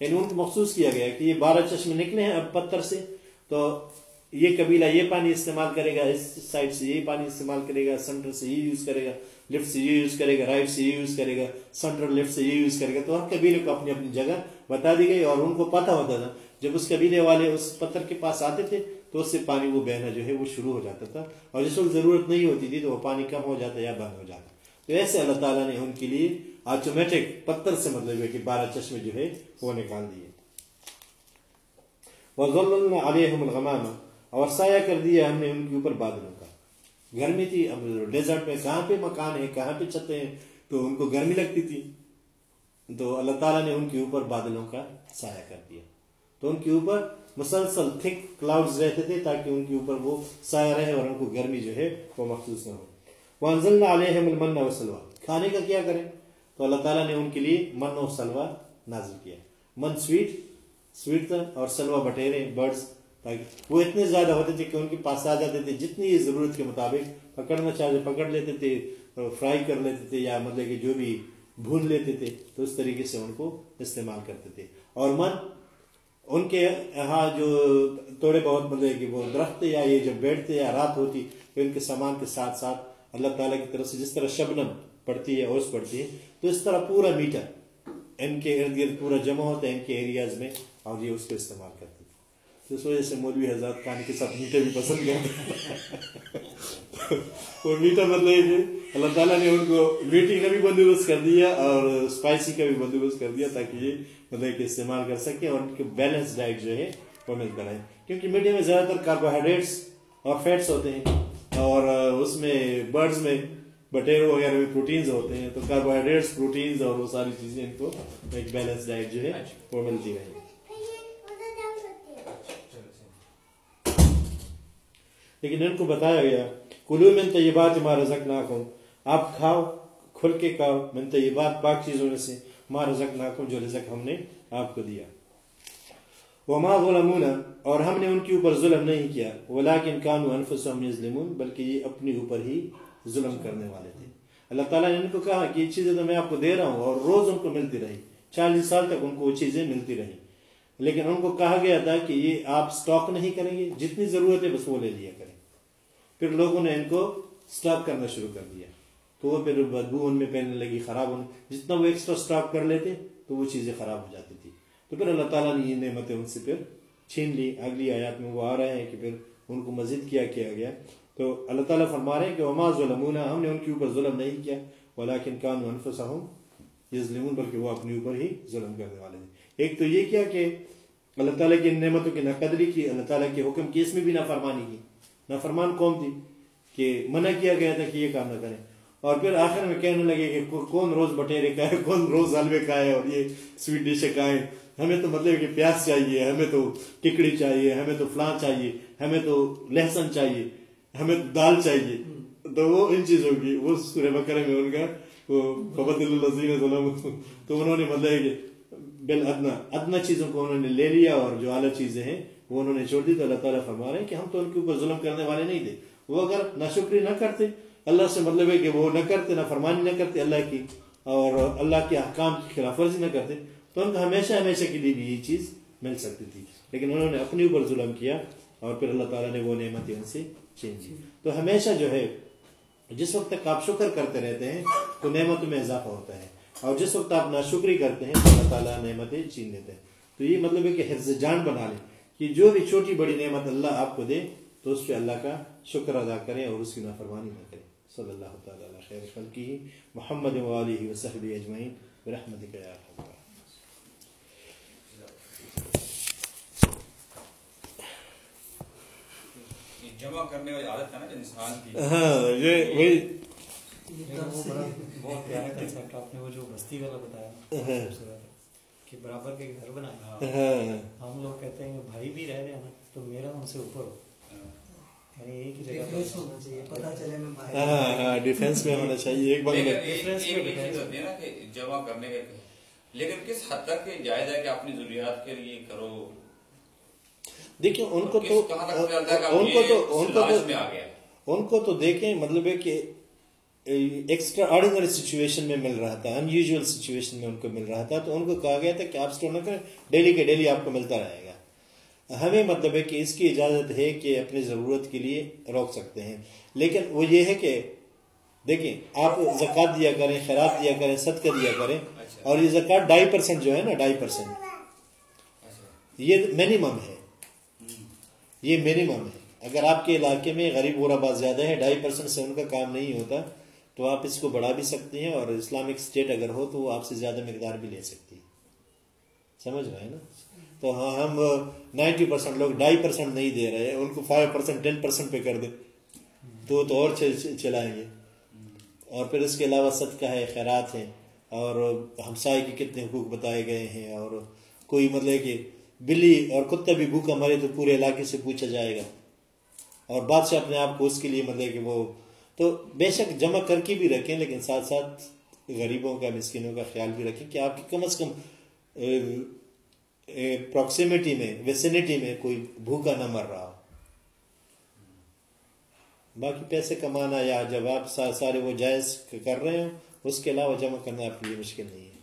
یعنی ان کو مخصوص کیا گیا کہ یہ بارہ چشمے نکلے ہیں اب پتھر سے، تو یہ قبیلہ یہ پانی استعمال کرے گا، اس سائڈ سے یہ پانی استعمال کرے گا، سینٹر سے یہ یوز کرے گا، لیفٹ سے یہ یوز کرے گا، رائٹ سے یہ یوز کرے گا، سینٹر لیفٹ سے یہ یوز کرے گا۔ تو ہر قبیلے کو اپنی اپنی جگہ بتا دی گئی اور ان کو پتا ہوتا تھا۔ جب اس قبیلے والے اس پتھر کے پاس آتے تھے، تو اس سے پانی وہ بہنا جو ہے وہ شروع ہو جاتا تھا۔ اور جس وقت ضرورت نہیں ہوتی تھی، تو وہ پانی کم ہو جاتا یا بند ہو جاتا۔ تو ایسے اللہ تعالیٰ نے ان کے لیے آٹومیٹک پتھر سے مطلب ہے کہ بارہ چشمے جو ہے وہ نکال دیے۔ وَظَلَّلْنَا عَلَيْهُمُ الْغَمَامَ۔ اور سایہ کر دیا ہم نے ان کے اوپر بادلوں کا۔ گرمی تھی، اب ڈیزرٹ میں کہاں پہ مکان ہے، کہاں پہ چھتے ہیں؟ تو ان کو گرمی لگتی تھی۔ تو اللہ تعالیٰ نے ان کے اوپر بادلوں کا سایہ کر دیا۔ تو ان کے اوپر مسلسل تھک کلاؤڈز رہتے تھے تاکہ ان کے اوپر وہ سایہ رہے اور ان کو گرمی جو ہے وہ محسوس نہ ہو۔ وہ انزل علیہ من و سلوا کھانے کا کیا کریں؟ تو اللہ تعالیٰ نے ان کے لیے من و سلوا نازل کیا۔ من سویٹ سویٹ تھا اور سلوا بٹیرے، برڈز، تاکہ وہ اتنے زیادہ ہوتے تھے کہ ان کے پاس آ جاتے تھے جتنی ضرورت کے مطابق۔ پکڑنا چاہتے پکڑ لیتے تھے، فرائی کر لیتے تھے یا مطلب کہ جو بھی بھون لیتے تھے، تو اس طریقے سے ان کو استعمال کرتے تھے۔ اور من، ان کے یہاں جو تھوڑے بہت مطلب کہ وہ درخت یا یہ جب بیٹھتے یا رات ہوتی تو ان کے سامان کے ساتھ ساتھ اللہ تعالیٰ کی طرف سے جس طرح شبنم پڑتی ہے اوس پڑتی ہے، تو اس طرح پورا میٹر ان کے ارد گرد پورا جمع ہوتا ہے، ان کے ایریاز میں اور یہ اس کو استعمال کرتے تھے تو اس وجہ سے مولوی حضرات کھانے کے ساتھ میٹھے بھی پسند کرتے ہیں۔ وہ میٹھا مطلب ہے کہ اللہ تعالیٰ نے ان کو میٹھی کا بھی بندوبست کر دیا اور اسپائسی کا بھی بندوبست کر دیا تاکہ یہ مطلب کہ استعمال کر سکے اور ان کے بیلنس ڈائٹ جو ہے، وہ ملتا رہے کیونکہ میٹھے میں زیادہ تر کاربوہائیڈریٹس اور فیٹس ہوتے ہیں۔ اور اس میں برڈز میں بٹیرو وغیرہ میں پروٹینز ہوتے ہیں، تو کاربوہائیڈریٹس پروٹینز اور وہ ساری چیزیں ان کو ایک بیلنس ڈائٹ جو ہے، وہ ملتی رہے لیکن ان کو بتایا گیا، کلو من طیبات ما رزقناکم آپ کھاؤ، کھل کے کھاؤ، من طیبات پاک چیزوں میں سے ما رزقناکم جو رزق ہم نے آپ کو دیا۔ وما ظلمونا اور ہم نے ان کے اوپر ظلم نہیں کیا۔ ولیکن کانوا انفسهم یظلمون بلکہ یہ اپنے اوپر ہی ظلم کرنے والے تھے۔ اللہ تعالیٰ نے ان کو کہا کہ یہ چیزیں تو میں آپ کو دے رہا ہوں اور روز ان کو ملتی رہی۔ چالیس سال تک ان کو وہ چیزیں ملتی رہی۔ لیکن ان کو کہا گیا تھا کہ یہ آپ سٹاک نہیں کریں گے، جتنی ضرورت ہے بس وہ لے لیا کریں۔ پھر لوگوں نے ان کو سٹاک کرنا شروع کر دیا۔ تو وہ پھر بدبو ان میں پہننے لگی، خراب ہونے جتنا وہ ایکسٹرا سٹاک کر لیتے، تو وہ چیزیں خراب ہو جاتی تو پھر اللہ تعالیٰ نے یہ نعمتیں ان سے پھر چھین لی۔ اگلی آیات میں وہ آ رہے ہیں کہ پھر ان کو مزید کیا کیا گیا۔ تو اللہ تعالیٰ فرما رہے ہیں کہ وما ظلمونا ہم نے ان کے اوپر ظلم نہیں کیا۔ ولیکن کانوا انفسهم یظلمون بلکہ وہ اپنے اوپر ہی ظلم کرنے والے تھے۔ ایک تو یہ کیا کہ اللہ تعالیٰ کی نعمتوں کی نقدری کی، اللہ تعالیٰ کے حکم کی، اس میں بھی نافرمانی کی۔ نافرمان قوم تھی کہ منع کیا گیا تھا کہ یہ کام نہ کریں۔ اور پھر آخر میں کہنے لگے کہ کون روز بٹیرے کھائے کون روز حلوے کھائے اور یہ سویٹ ڈشیں کھائیں ہمیں تو مطلب کہ پیاز چاہیے، ہمیں تو ٹکڑی چاہیے، ہمیں تو فلاں چاہیے، ہمیں تو لہسن چاہیے، ہمیں تو دال چاہیے۔ تو وہ ان چیزوں کی، وہ سورہ بکرے میں ان کا، وہ فبد الزین ظلم تو انہوں نے مطلب کہ بال ادنا ادنا چیزوں کو انہوں نے لے لیا اور جو اعلیٰ چیزیں ہیں وہ انہوں نے چھوڑ دی۔ تو اللہ تعالیٰ فرما رہے ہیں کہ ہم تو ان کے اوپر ظلم کرنے والے نہیں تھے۔ وہ اگر ناشکری نہ کرتے اللہ سے مطلب ہے کہ وہ نہ کرتے، نہ فرمانی نہ کرتے، اللہ کی اور اللہ کے احکام کی خلاف ورزی نہ کرتے، تو ان کو ہمیشہ ہمیشہ کے لیے بھی یہ چیز مل سکتی تھی۔ لیکن انہوں نے اپنے اوپر ظلم کیا اور پھر اللہ تعالیٰ نے وہ نعمتیں ان سے چھین لی۔ تو ہمیشہ جو ہے، جس وقت تک آپ شکر کرتے رہتے ہیں، تو نعمتوں میں اضافہ ہوتا ہے۔ اور جس وقت آپ ناشکری کرتے ہیں، تو اللہ تعالیٰ نعمتیں چھین لیتے ہیں۔ تو یہ مطلب ہے کہ حفظ جان بنا لیں کہ جو بھی چھوٹی بڑی نعمت اللہ آپ کو دے، تو اس پہ اللہ کا شکر ادا کریں اور اس کی نافرمانی نہ کریں۔ صلی اللہ تعالیٰ علیہ خیر خلقی محمد والی وصحب اجمعین یا ارحم الراحمین۔ یہ جمع کرنے والی عادت ہے نا جو انسان کی؟ ہاں یہ وہی۔ بہت پیارا کنسیپٹ آپ نے وہ جو بستی والا بتایا نا، خوبصورت ہے کہ برابر کے گھر بنائے۔ ہاں۔ ہم لوگ کہتے ہیں بھائی بھی رہ رہے ہیں نا تو میرا ان سے اوپر ہو۔ ہاں ہاں ڈیفینس میں ہونا چاہیے ایک کہ جمع کرنے کے لیکن کس حد تک جائز ہے کہ اپنی ضروریات کے لیے کرو؟ دیکھیں ان کو تو ان کو تو ان کو تو ان کو تو دیکھیں مطلب ہے کہ ایکسٹرا آرڈینری سچویشن میں مل رہا تھا ان یوزول سچویشن میں ان کو مل رہا تھا۔ تو ان کو کہا گیا تھا کہ آپ اسٹور نہ کریں ڈیلی کے ڈیلی آپ کو ملتا رہے گا۔ ہمیں مطلب ہے کہ اس کی اجازت ہے کہ اپنی ضرورت کے لیے روک سکتے ہیں۔ لیکن وہ یہ ہے کہ دیکھیں آپ زکوٰۃ دیا کریں خیرات دیا کریں صدقہ دیا کریں اچھا۔ اور یہ زکوٰۃ ڈھائی پرسینٹ جو ہے نا ڈھائی پرسینٹ اچھا۔ یہ منیمم ہے۔ یہ منیمم ہے۔ اگر آپ کے علاقے میں غریب غربا زیادہ ہے ڈھائی پرسینٹ سے ان کا کام نہیں ہوتا تو آپ اس کو بڑھا بھی سکتے ہیں اور اسلامک اسٹیٹ اگر ہو تو وہ آپ سے زیادہ مقدار بھی لے سکتی ہے۔ سمجھ رہے ہیں نا؟ تو ہاں ہم نائنٹی پرسینٹ لوگ ڈھائی پرسینٹ نہیں دے رہے، ان کو فائیو پرسینٹ ٹین پرسینٹ پہ کر دیں۔ تو تو اور چلائیں گے۔ اور پھر اس کے علاوہ صدقہ ہے، خیرات ہے اور ہمسائے کے کتنے حقوق بتائے گئے ہیں۔ اور کوئی مطلب کہ بلی اور کتا بھی بھوکا مرے تو پورے علاقے سے پوچھا جائے گا۔ اور بادشاہ اپنے آپ کو اس کے لیے مطلب کہ وہ، تو بے شک جمع کر کے بھی رکھیں، لیکن ساتھ ساتھ غریبوں کا، مسکینوں کا خیال بھی رکھیں کہ آپ کی کم از کم پراکسیمیٹی میں ویسینٹی میں کوئی بھوکا نہ مر رہا ہو۔ باقی پیسے کمانا یا جب آپ سارے وہ جائز کر رہے ہوں، اس کے علاوہ جمع کرنا آپ کے لیے مشکل نہیں ہے۔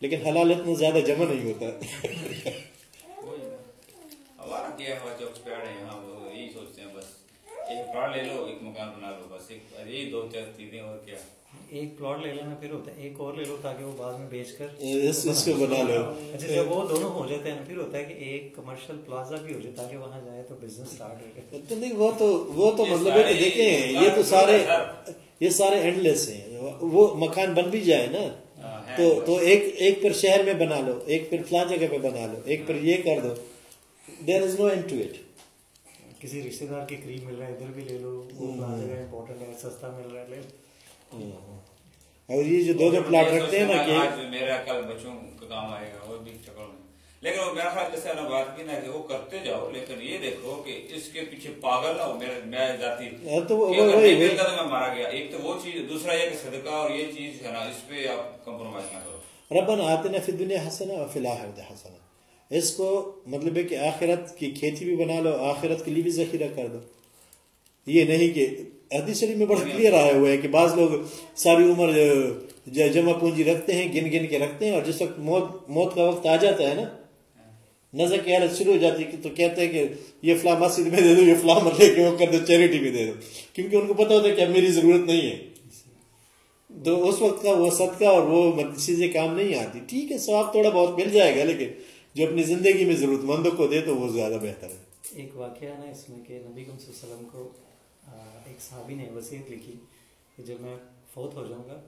لیکن حلال اتنا زیادہ جمع نہیں ہوتا۔ ہمارا کیا ہوا جو پیڑ ہے یہاں وہ یہی سوچتے ہیں، بس ایک پلاٹ لے لو، ایک مکان بنا لو، بس ایک یہی دو چار چیزیں اور کیا۔ ایک پلاٹ لے لینا پھر ہوتا ہے ایک اور لے لو تاکہ وہ بعد میں بیچ کر اس اس کو بنا لو۔ اچھا جب وہ دونوں ہو جاتے ہیں نا پھر ہوتا ہے کہ ایک کمرشل پلازا بھی ہو جائے تاکہ وہاں جائے تو بزنس سٹارٹ ہو جائے۔ تو نہیں وہ تو وہ تو مطلب ہے کہ دیکھیں یہ تو سارے یہ سارے اینڈ لیس ہیں۔ وہ مکان بن بھی جائے نا۔ تو تو ایک ایک پر شہر میں بنا لو ایک پر فلاں جگہ پہ بنا لو ایک پر یہ کر دو۔ There is no end to it کسی رشتے دار کے قریب مل رہا ہے ادھر بھی لے لو وہ جگہ امپورٹنٹ ہے سستا مل رہا ہے لے لو۔ اور یہ جو دو دو پلاٹ رکھتے ہیں نا کہ آج میرا کل بچوں کا کام آئے گا وہ بھی چکر میں۔ لیکن وہ میرا خیال جیسے نے بات کی نا کہ وہ کرتے جاؤ لیکن یہ دیکھو کہ اس کے پیچھے پاگل نہ ہو۔ میرے میں ذاتی ہاں تو میں مارا گیا ایک تو وہ چیز دوسرا یہ کہ صدقہ اور یہ چیز ہے نا اس پہ آپ کمپرومائز نہ کرو۔ ربنا آتنا فی الدنیا حسنہ اور فی الآخرت حسنہ اس کو مطلب ہے کہ آخرت کی کھیتی بھی بنا لو آخرت کے لیے بھی ذخیرہ کر دو۔ یہ نہیں کہ حدیث شریف میں بڑا کلیئر آیا ہوا ہے کہ بعض لوگ ساری عمر جمع پونجی رکھتے ہیں، گن گن کے رکھتے ہیں اور جس وقت موت موت کا وقت آ جاتا ہے نا، نظر کی حالت شروع ہو جاتی ہے تو کہتے ہیں کہ یہ فلاں مسجد میں دے دو، یہ فلاں مر کے وہ کر دو چیریٹی میں دے دو۔ کیونکہ ان کو پتہ ہوتا ہے کہ اب میری ضرورت نہیں ہے۔ تو اس وقت کا وہ صدقہ اور وہ چیزیں کام نہیں آتی۔ ٹھیک ہے، ثواب تھوڑا بہت مل جائے گا، لیکن جو اپنی زندگی میں ضرورت مندوں کو دے تو وہ زیادہ بہتر ہے۔ ایک واقعہ نا اس میں کہ نبی صلی اللہ علیہ وسلم کو ایک صحابی نے وصیت لکھی کہ جب میں فوت ہو جاؤں گا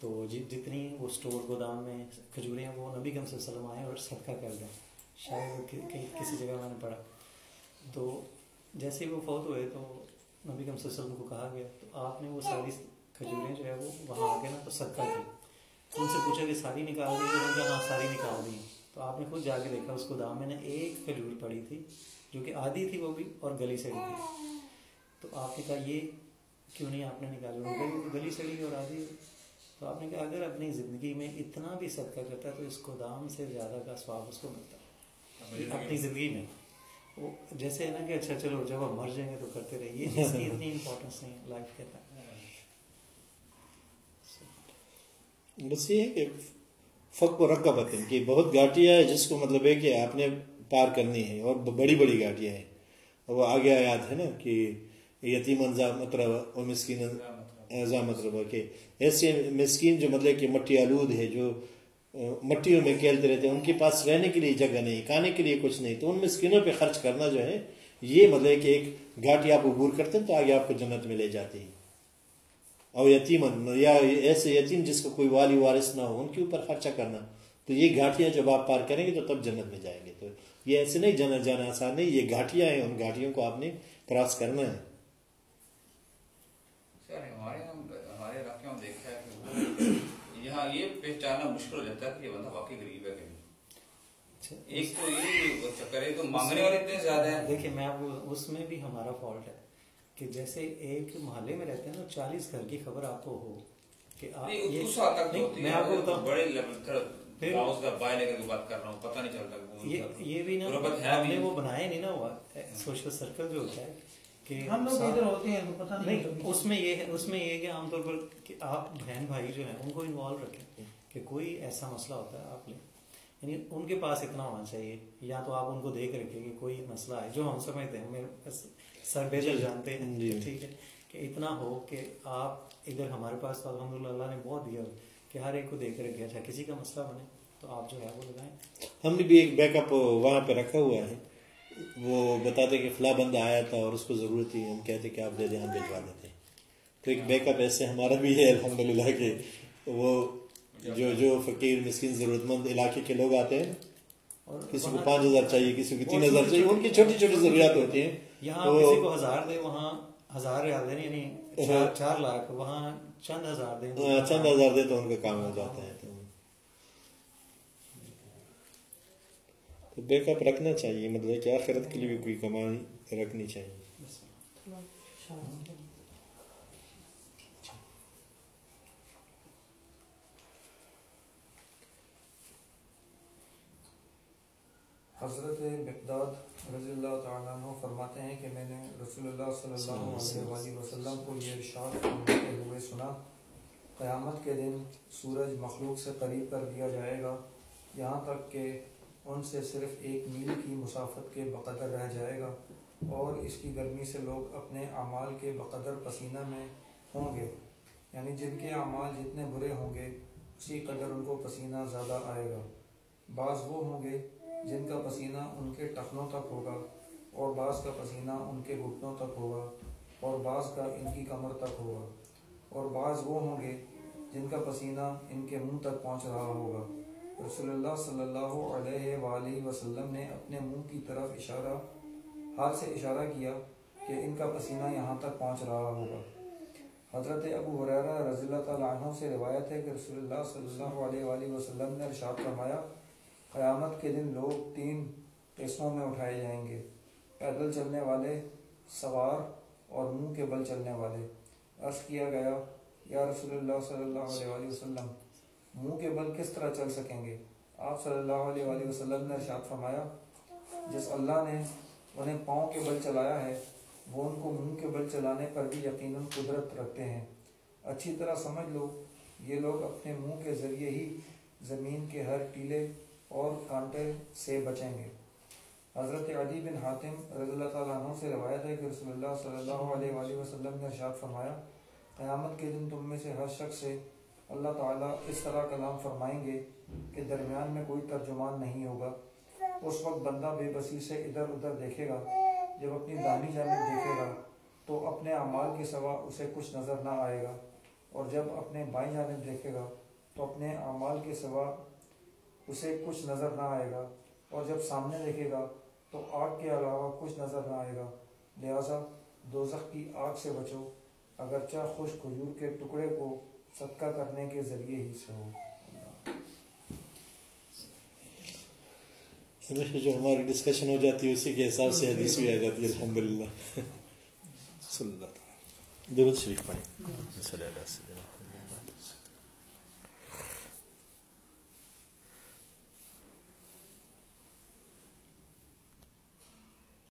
تو جت- جتنی وہ اسٹور گودام میں کھجوریں ہیں وہ نبی صلی اللہ علیہ وسلم آئے اور صدقہ کر دیں۔ شاید کسی جگہ میں نے پڑھا۔ تو جیسے ہی وہ فوت ہوئے تو نبی صلی اللہ علیہ وسلم کو کہا گیا تو آپ نے وہ ساری کھجوریں جو ہے وہ وہاں آ کے نا تو صدقہ کی تو ان سے پوچھا کہ ساری نکال دی نے کہا ہاں ساری نکال دی۔ تو آپ نے خود جا کے دیکھا اس گودام میں نے ایک کھجور پڑی تھی جو کہ آدھی تھی وہ بھی اور گلی سڑی تھی تو آپ نے کہا یہ کیوں نہیں آپ نے تو گلی سڑی اور آدھی۔ ہے تو آپ نے کہا اگر اپنی زندگی میں اتنا بھی صدقہ کرتا ہے تو اس گودام سے زیادہ کا سواب اس کو ملتا ہے۔ اپنی زندگی میں۔ وہ جیسے ہے نا کہ اچھا چلو جب ہم مر جائیں گے تو کرتے رہیے اس کی اتنی امپورٹنس نہیں لائف کے اندر۔ بس یہ ہے کہ فق و رقبت کہ بہت گاٹیاں ہیں جس کو مطلب ہے کہ آپ نے پار کرنی ہے اور بڑی بڑی گاٹیاں ہیں۔ اور وہ آگے آیات ہے نا کہ یتیم انزا مطلب اور مسکین ایزا مطلب کہ ایسے مسکین جو مطلب کہ مٹی آلود ہے، جو مٹیوں میں کھیلتے رہتے ہیں، ان کے پاس رہنے کے لیے جگہ نہیں، کھانے کے لیے کچھ نہیں۔ تو ان مسکینوں پہ خرچ کرنا جو ہے، یہ مطلب کہ ایک گاٹی آپ عبور کرتے ہیں تو آگے آپ کو جنت میں لے جاتی ہے اور یتیم یا ایسے یتیم جس کا کوئی والی وارث نہ ہو، ان کے اوپر خرچہ کرنا۔ تو یہ گھاٹیاں جب آپ پار کریں گے تو تب جنت میں جائیں گے۔ تو یہ ایسے نہیں جانا جانا آسان نہیں، یہ گھاٹیاں ہیں، ان گھاٹیوں کو آپ نے کراس کرنا ہے سر ہمارے ہمارے علاقے میں دیکھا ہے کہ وہ یہاں یہ پہچاننا مشکل ہو جاتا ہے کہ یہ بندہ واقعی غریب ہے کہ نہیں۔ ایک تو یہ چکر ہے تو مانگنے والے اتنے زیادہ ہیں۔ دیکھیں میں آپ اس میں بھی ہمارا فالٹ ہے کہ جیسے ایک محلے میں رہتے ہیں نا چالیس گھر کی خبر آپ کو ہو کہ میں آپ کو بتاؤں۔ بڑے لیول یہ بھی نا آپ نے وہ بنایا نہیں نا ہوا سوشل سرکل جو ہوتا ہے کہ ہم لوگ ادھر ہوتے ہیں پتہ نہیں اس میں یہ ہے اس میں یہ کہ عام طور پر کہ آپ بہن بھائی جو ہیں ان کو انوالو رکھیں۔ کہ کوئی ایسا مسئلہ ہوتا ہے آپ لیں۔ یعنی ان کے پاس اتنا ہونا چاہیے یا تو آپ ان کو دیکھ رکھیں کہ کوئی مسئلہ ہے جو ہم سمجھتے ہیں ہمیں سر بہتر جانتے ہیں جی۔ ٹھیک ہے کہ اتنا ہو کہ آپ ادھر ہمارے پاس تو الحمد للہ اللہ نے بہت دیا کہ ہر ایک کو دیکھ رکھے اچھا کسی کا مسئلہ بنے تو آپ جو ہے وہ لگائیں۔ ہم نے بھی ایک بیک اپ وہاں پہ رکھا ہوا ہے وہ بتاتے کہ فلاں بندہ آیا تھا اور اس کو ضرورت تھی ہم کہتے کہ آپ دے دیں ہم بھجوا دیتے ہیں۔ تو ایک بیک اپ ایسے ہمارا بھی ہے الحمد للہ کہ وہ جو جو فقیر مسکین ضرورت مند علاقے کے لوگ آتے ہیں اور کسی کو پانچ ہزار چاہیے کسی کو تین ہزار چاہیے ان کی چھوٹی چھوٹی ضروریات ہوتی ہیں۔ یہاں کسی کو ہزار دے وہاں ہزار ریال دیں یعنی چار لاکھ وہاں چند ہزار دیں۔ ہاں، چند ہزار دے تو ان کا کام ہو جاتا ہے۔ تو تو بیک اپ رکھنا چاہیے مطلب کہ آخرت کے لیے بھی کوئی کمائی رکھنی چاہیے۔ حضرت مقداد رضی اللہ تعالیٰ عنہ فرماتے ہیں کہ میں نے رسول اللہ صلی اللہ علیہ وآلہ وسلم کو یہ ارشاد فرماتے ہوئے سنا قیامت کے دن سورج مخلوق سے قریب کر دیا جائے گا یہاں تک کہ ان سے صرف ایک میل کی مسافت کے بقدر رہ جائے گا اور اس کی گرمی سے لوگ اپنے اعمال کے بقدر پسینہ میں ہوں گے یعنی جن کے اعمال جتنے برے ہوں گے اسی قدر ان کو پسینہ زیادہ آئے گا۔ بعض وہ ہوں گے جن کا پسینہ ان کے ٹخنوں تک ہوگا اور بعض کا پسینہ ان کے گھٹنوں تک ہوگا اور بعض کا ان کی کمر تک ہوگا اور بعض وہ ہوں گے جن کا پسینہ ان کے منہ تک پہنچ رہا ہوگا۔ رسول اللہ صلی اللہ علیہ وآلہ وسلم نے اپنے منہ کی طرف اشارہ ہاتھ سے اشارہ کیا کہ ان کا پسینہ یہاں تک پہنچ رہا ہوگا۔ حضرت ابو حریرہ رضی اللہ تعالیٰ عنہ سے روایت ہے کہ رسول اللہ صلی اللہ علیہ وآلہ وسلم نے ارشاد فرمایا قیامت کے دن لوگ تین قسموں میں اٹھائے جائیں گے۔ پیدل چلنے والے، سوار اور منہ کے بل چلنے والے۔ عرض کیا گیا، یا رسول اللہ صلی اللہ علیہ وآلہ وسلم، منہ کے بل کس طرح چل سکیں گے؟ آپ صلی اللہ علیہ وآلہ وسلم نے ارشاد فرمایا، جس اللہ نے انہیں پاؤں کے بل چلایا ہے، وہ ان کو منہ کے بل چلانے پر بھی یقیناً قدرت رکھتے ہیں۔ اچھی طرح سمجھ لو، یہ لوگ اپنے منہ کے ذریعے ہی زمین کے ہر ٹیلے اور کانٹے سے بچیں گے۔ حضرت علی بن حاتم رضی اللہ تعالیٰ عنہ سے روایت ہے کہ رسول اللہ صلی اللہ علیہ وآلہ وسلم نے ارشاد فرمایا، قیامت کے دن تم میں سے ہر شخص سے اللہ تعالیٰ اس طرح کلام فرمائیں گے کہ درمیان میں کوئی ترجمان نہیں ہوگا۔ اس وقت بندہ بے بسی سے ادھر ادھر دیکھے گا، جب اپنی دانی جانب دیکھے گا، تو اپنے اعمال کے سوا اسے کچھ نظر نہ آئے گا۔ اور جب اپنے بائیں جانب دیکھے گا، تو اپنے اعمال کے سوا اسے کچھ نظر نہ آئے گا اور جب سامنے دیکھے گا تو آگ کے علاوہ کچھ نظر نہ آئے گا۔ لہٰذا دوزخ کی آگ سے بچو اگرچہ خوش کھجور کے ٹکڑے کو صدقہ کرنے کے ذریعے ہی سے ہو۔ جو ہماری ڈسکشن ہو جاتی ہے اسی کے حساب سے حدیث بھی آ جاتی ہے الحمد للہ صلی اللہ درود شریف پڑھیں۔ صلی اللہ علیہ وسلم۔